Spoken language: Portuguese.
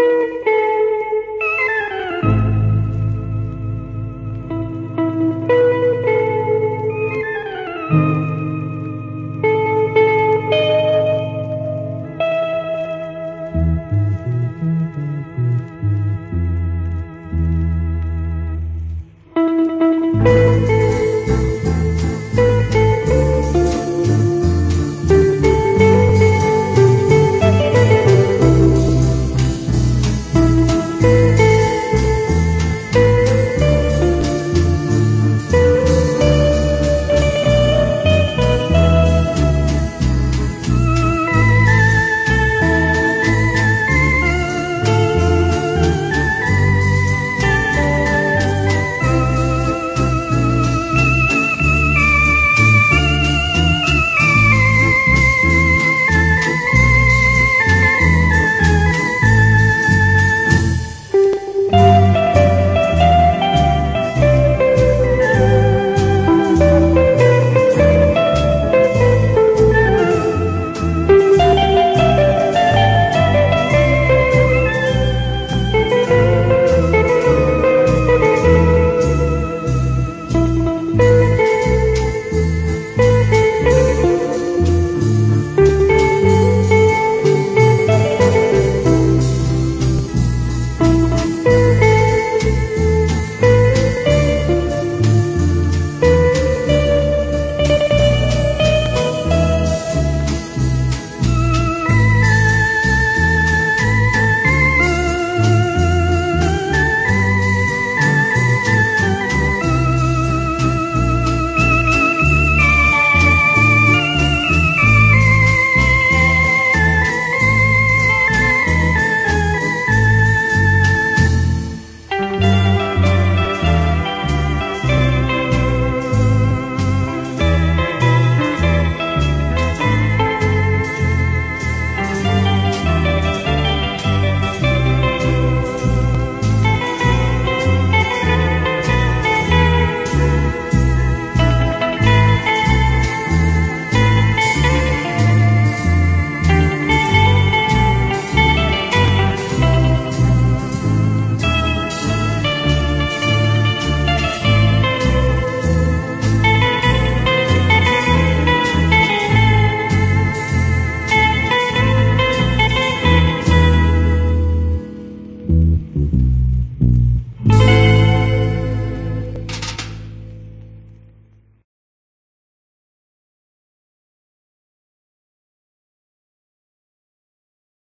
Música